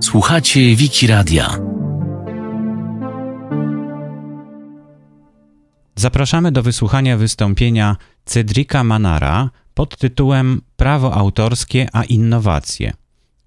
Słuchacie Wiki Radia. Zapraszamy do wysłuchania wystąpienia Cedrika Manara pod tytułem Prawo autorskie a innowacje.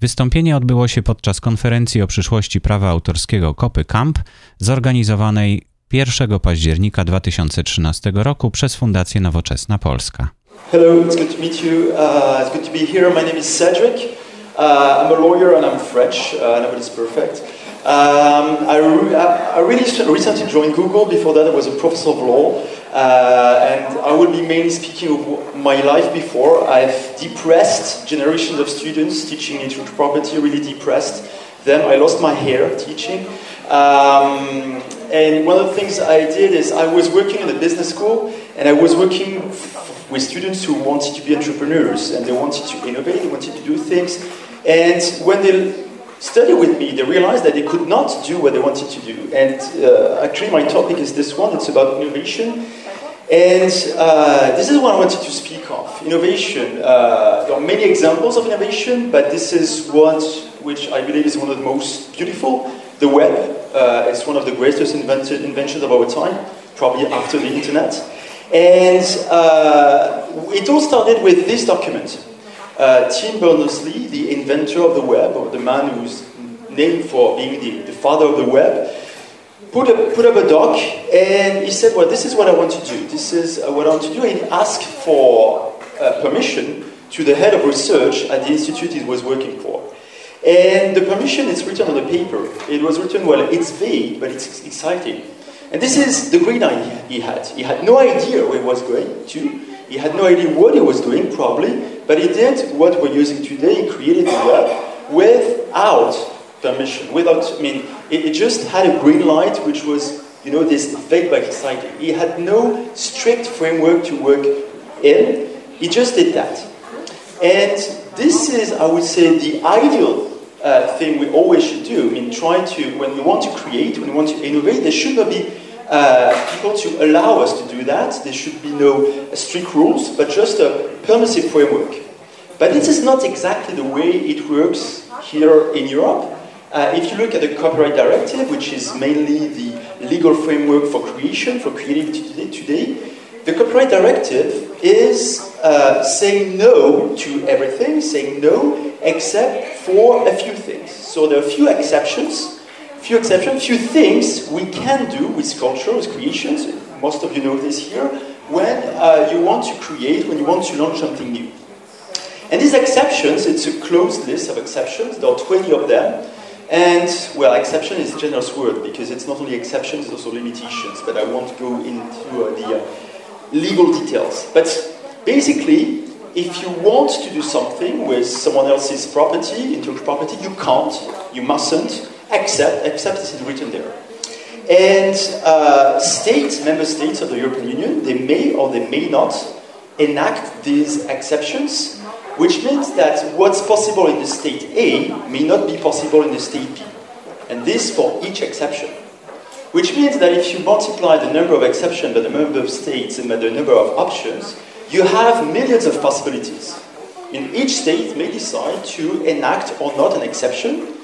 Wystąpienie odbyło się podczas konferencji o przyszłości prawa autorskiego Kopy Camp, zorganizowanej 1 października 2013 roku przez Fundację Nowoczesna Polska. Hello, it's good to meet you. Uh, it's good to be here. My name is Cedric. Uh, I'm a lawyer and I'm French. Uh, nobody's perfect. Um, I, re- I, really recently joined Google. Before that, I was a professor of law. Uh, and I will be mainly speaking of my life before. I've depressed generations of students teaching intellectual property, really depressed them. I lost my hair teaching. Um, and one of the things I did is I was working in a business school and I was working with students who wanted to be entrepreneurs and they wanted to innovate, they wanted to do things. And when they studied with me, they realized that they could not do what they wanted to do. And uh, actually, my topic is this one it's about innovation. And uh, this is what I wanted to speak of innovation. Uh, there are many examples of innovation, but this is one which I believe is one of the most beautiful the web. Uh, it's one of the greatest invented inventions of our time, probably after the internet. And uh, it all started with this document. Uh, Tim Berners-Lee, the inventor of the web, or the man who's named for being the, the father of the web, put up, put up a doc and he said, Well, this is what I want to do. This is uh, what I want to do. And he asked for uh, permission to the head of research at the institute he was working for. And the permission is written on the paper. It was written, well, it's vague, but it's exciting. And this is the green eye he had. He had no idea where he was going to. He had no idea what he was doing, probably, but he did what we're using today. He created the web without permission, without, I mean, it, it just had a green light, which was, you know, this but exciting. He had no strict framework to work in. He just did that. And this is, I would say, the ideal uh, thing we always should do. I mean, try to, when we want to create, when we want to innovate, there should not be uh, people to allow us to do that. There should be no strict rules, but just a permissive framework. But this is not exactly the way it works here in Europe. Uh, if you look at the Copyright Directive, which is mainly the legal framework for creation, for creativity today, the Copyright Directive is uh, saying no to everything, saying no except for a few things. So there are a few exceptions few exceptions, few things we can do with culture, with creations. Most of you know this here. When uh, you want to create, when you want to launch something new. And these exceptions, it's a closed list of exceptions. There are 20 of them. And, well, exception is a generous word because it's not only exceptions, it's also limitations. But I won't go into uh, the uh, legal details. But basically, if you want to do something with someone else's property, intellectual property, you can't, you mustn't, except, except is written there. And uh, states, member states of the European Union, they may or they may not enact these exceptions, which means that what's possible in the state A may not be possible in the state B. And this for each exception. Which means that if you multiply the number of exceptions by the number of states and by the number of options, you have millions of possibilities. In each state may decide to enact or not an exception,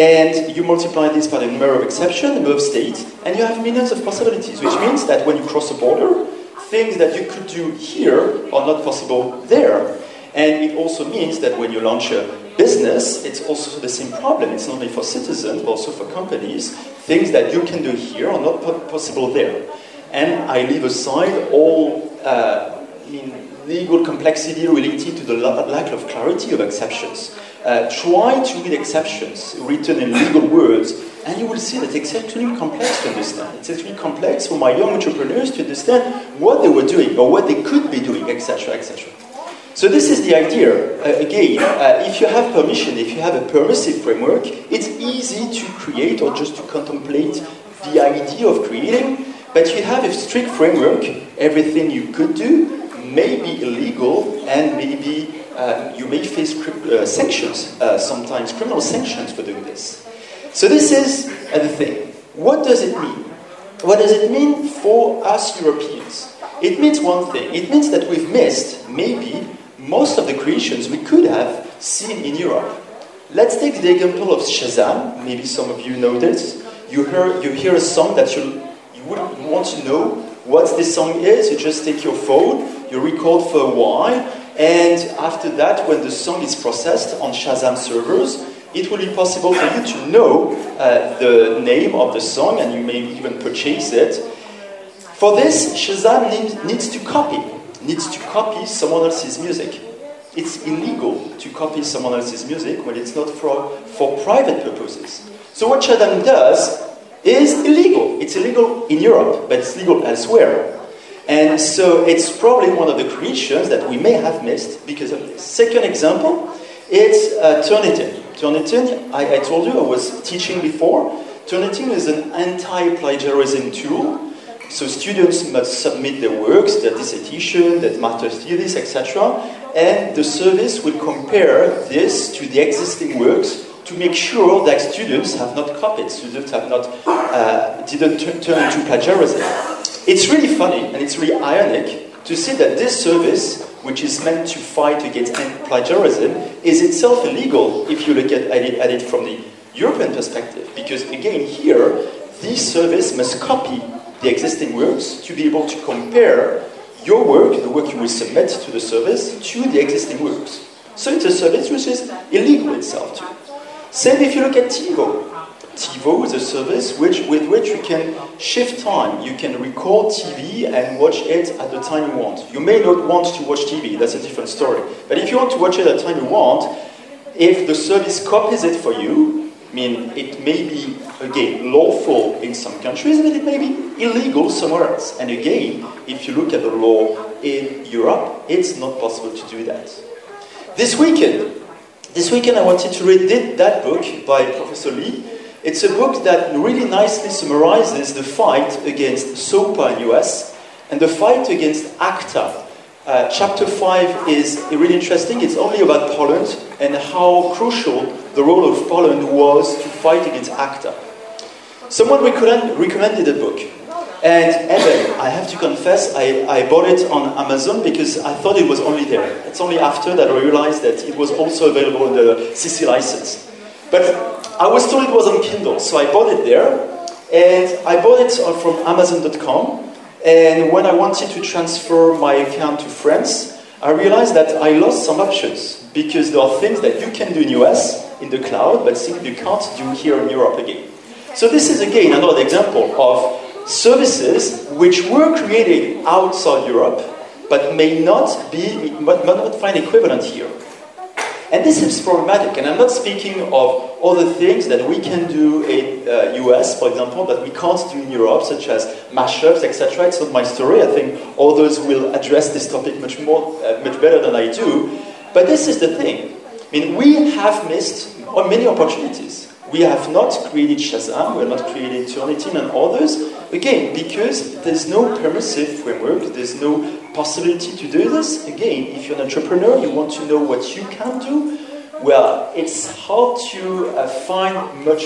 and you multiply this by the number of exceptions, number of states, and you have millions of possibilities, which means that when you cross a border, things that you could do here are not possible there. And it also means that when you launch a business, it's also the same problem. It's not only for citizens, but also for companies. Things that you can do here are not possible there. And I leave aside all uh, legal complexity related to the lack of clarity of exceptions. Uh, try to read exceptions written in legal words, and you will see that it's actually complex to understand. It's actually complex for my young entrepreneurs to understand what they were doing or what they could be doing, etc., etc. So this is the idea. Uh, again, uh, if you have permission, if you have a permissive framework, it's easy to create or just to contemplate the idea of creating. But you have a strict framework. Everything you could do may be illegal and maybe uh, you may face uh, sanctions, uh, sometimes criminal sanctions for doing this. So this is the thing. What does it mean? What does it mean for us Europeans? It means one thing. It means that we've missed, maybe, most of the creations we could have seen in Europe. Let's take the example of Shazam. Maybe some of you know this. You hear, you hear a song that you, you would want to know what this song is. You just take your phone, you record for a while, and after that, when the song is processed on Shazam servers, it will be possible for you to know uh, the name of the song and you may even purchase it. For this, Shazam need, needs to copy, needs to copy someone else's music. It's illegal to copy someone else's music when it's not for, for private purposes. So what Shazam does is illegal. It's illegal in Europe, but it's legal elsewhere. And so it's probably one of the creations that we may have missed because of this. Second example, it's uh, Turnitin. Turnitin, I, I told you I was teaching before. Turnitin is an anti-plagiarism tool. So students must submit their works, their dissertation, their master's thesis, etc. And the service will compare this to the existing works to make sure that students have not copied, students have not uh, didn't turn into plagiarism. It's really funny and it's really ironic to see that this service which is meant to fight against plagiarism, is itself illegal if you look at, it, at it from the European perspective. Because again, here, this service must copy the existing works to be able to compare your work, the work you will submit to the service, to the existing works. So it's a service which is illegal itself too. Same if you look at TiVo. TiVo is a service which, with which you can shift time. You can record TV and watch it at the time you want. You may not want to watch TV, that's a different story. But if you want to watch it at the time you want, if the service copies it for you, I mean, it may be, again, lawful in some countries, but it may be illegal somewhere else. And again, if you look at the law in Europe, it's not possible to do that. This weekend, this weekend I wanted to read that book by Professor Lee, it's a book that really nicely summarizes the fight against SOPA in US and the fight against ACTA. Uh, chapter 5 is really interesting. It's only about Poland and how crucial the role of Poland was to fight against ACTA. Someone recommend, recommended a book. And Eben, I have to confess, I, I bought it on Amazon because I thought it was only there. It's only after that I realized that it was also available the CC license. But I was told it was on Kindle, so I bought it there. And I bought it from Amazon.com. And when I wanted to transfer my account to France, I realized that I lost some options because there are things that you can do in the US in the cloud, but things you can't do here in Europe again. So this is again another example of services which were created outside Europe, but may not be, but may not find equivalent here. And this is problematic, and I'm not speaking of all the things that we can do in uh, US, for example, that we can't do in Europe, such as mashups, etc. It's not my story. I think others will address this topic much more, uh, much better than I do. But this is the thing. I mean, we have missed many opportunities. We have not created Shazam, we have not created Turnitin and others, again, because there's no permissive framework, there's no possibility to do this. Again, if you're an entrepreneur, you want to know what you can do. Well, it's hard to uh, find much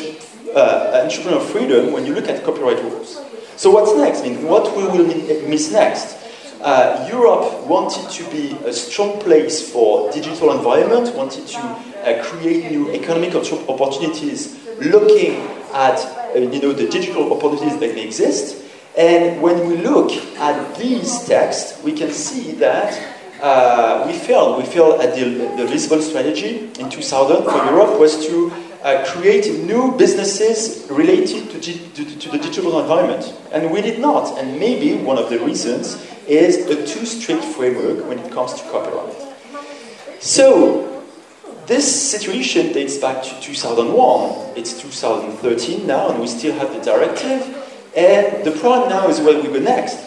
uh, entrepreneurial freedom when you look at copyright rules. So what's next? I mean, what we will miss next? Uh, Europe wanted to be a strong place for digital environment, wanted to uh, create new economic opportunities, looking at uh, you know the digital opportunities that may exist. And when we look at these texts, we can see that uh, we failed. We failed at the, the Lisbon strategy in 2000 for Europe was to uh, create new businesses related to, to, to, the digital environment. And we did not. And maybe one of the reasons is a too strict framework when it comes to copyright. So, this situation dates back to 2001. It's 2013 now, and we still have the directive. And the problem now is where we go next.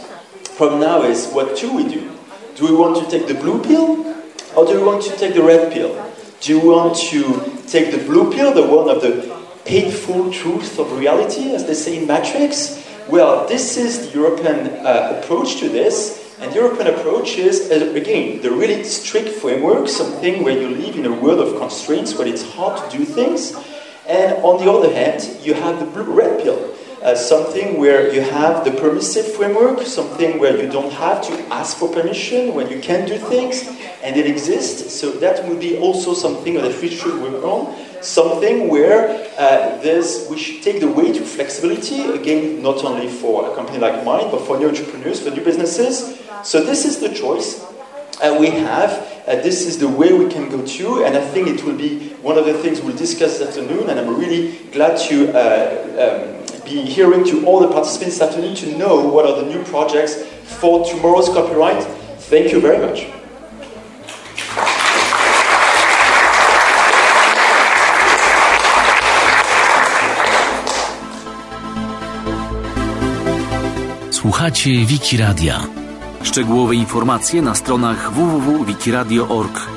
Problem now is what do we do? Do we want to take the blue pill or do we want to take the red pill? Do we want to take the blue pill, the one of the painful truth of reality, as they say in Matrix? Well, this is the European uh, approach to this. And the European approach is, uh, again, the really strict framework, something where you live in a world of constraints where it's hard to do things. And on the other hand, you have the blue red pill, uh, something where you have the permissive framework, something where you don't have to ask for permission, when you can do things, and it exists. So that would be also something that we should work on. Something where uh, there's, we should take the way to flexibility, again, not only for a company like mine, but for new entrepreneurs, for new businesses. So this is the choice uh, we have. Uh, this is the way we can go to, and I think it will be one of the things we'll discuss this afternoon. And I'm really glad to uh, um, be hearing to all the participants this afternoon to know what are the new projects for tomorrow's copyright. Thank you very much. Słuchacie Wiki Radia. Szczegółowe informacje na stronach www.wikiradio.org.